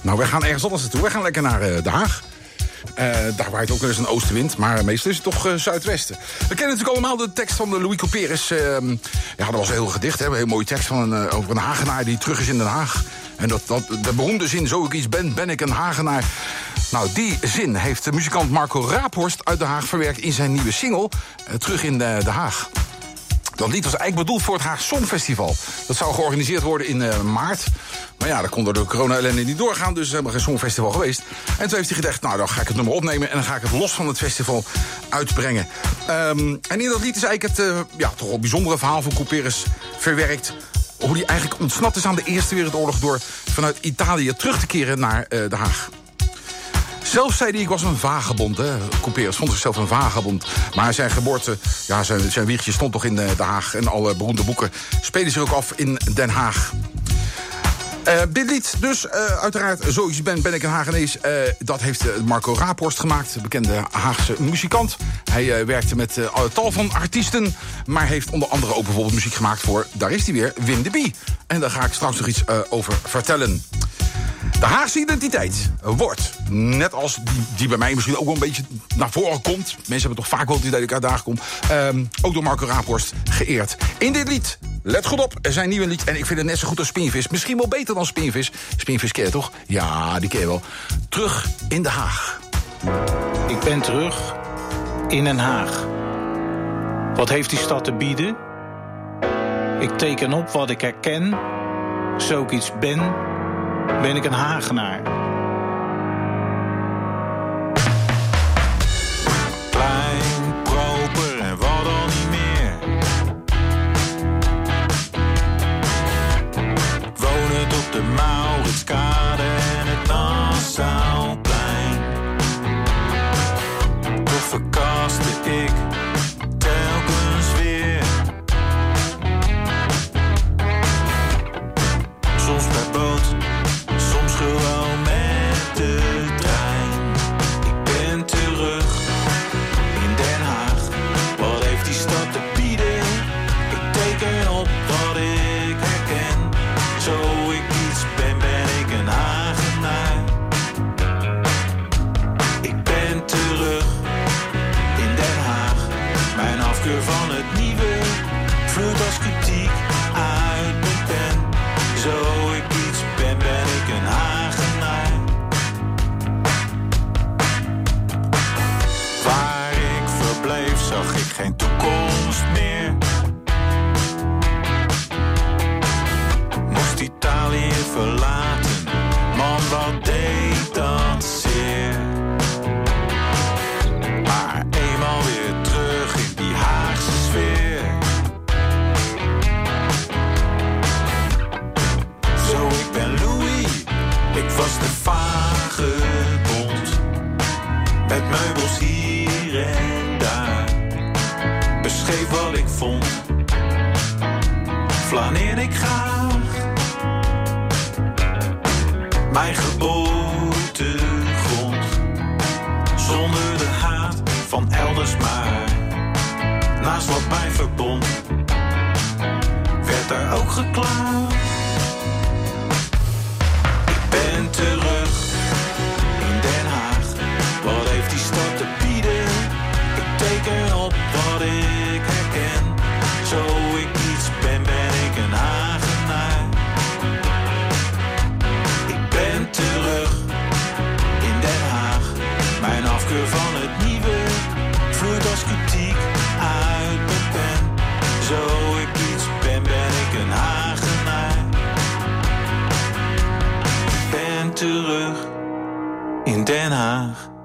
Nou, wij gaan ergens anders naartoe. Wij gaan lekker naar uh, Den Haag. Uh, daar waait ook wel eens een oostenwind, maar meestal is het toch uh, zuidwesten. We kennen natuurlijk allemaal de tekst van de Louis Couperus. Uh, ja, dat was een heel gedicht, hè? een heel mooie tekst van een, over een Hagenaar die terug is in Den Haag. En dat, dat, de beroemde zin, zo ik iets ben, ben ik een Hagenaar. Nou, die zin heeft de muzikant Marco Raaphorst uit Den Haag verwerkt... in zijn nieuwe single, Terug in de, de Haag. Dat lied was eigenlijk bedoeld voor het Haag Songfestival. Dat zou georganiseerd worden in uh, maart. Maar ja, dat kon door de corona-ellende niet doorgaan, dus we hebben geen Songfestival geweest. En toen heeft hij gedacht, nou, dan ga ik het nummer opnemen... en dan ga ik het los van het festival uitbrengen. Um, en in dat lied is eigenlijk het uh, ja, toch wel bijzondere verhaal van Couperus verwerkt hoe hij eigenlijk ontsnapt is aan de Eerste Wereldoorlog... door vanuit Italië terug te keren naar uh, Den Haag. Zelf zei hij, ik was een vagebond. Hè. Couperus vond zichzelf een vagebond. Maar zijn geboorte, ja, zijn, zijn wiegje stond toch in Den Haag. En alle beroemde boeken spelen zich ook af in Den Haag. Uh, dit lied dus, uh, uiteraard, zoals ben, ben ik een Hagenees. Dat heeft Marco Raaphorst gemaakt, de bekende Haagse muzikant. Hij werkte met tal van artiesten, maar heeft onder andere ook bijvoorbeeld muziek gemaakt voor, daar is hij weer, Wim de Bie. En daar ga ik straks nog iets over vertellen. De Haagse identiteit wordt, net als die, die bij mij misschien ook wel een beetje naar voren komt... mensen hebben toch vaak wel het idee dat ik uit Haag kom... Uh, ook door Marco Raaphorst geëerd. In dit lied, let goed op, er zijn nieuwe lied... en ik vind het net zo goed als Spinvis. Misschien wel beter dan Spinvis. Spinvis ken je toch? Ja, die je wel. Terug in Den Haag. Ik ben terug in Den Haag. Wat heeft die stad te bieden? Ik teken op wat ik herken, zo ik iets ben ben ik een Hagenaar. Van het nieuwe vloeit als kritiek uit mijn pen. Zo ik iets ben, ben ik een Hagenaar. Waar ik verbleef, zag ik geen toekomst meer. Moest Italië verlaten, was de vagebond. Met meubels hier en daar. Beschreef wat ik vond. Flaneerde ik graag. Mijn geboortegrond. Zonder de haat van elders maar. Naast wat mij verbond. Werd er ook geklaagd. Van het nieuwe vloeit als kritiek uit mijn pen. Zo ik iets ben, ben ik een Hagenaar. ben terug in Den Haag.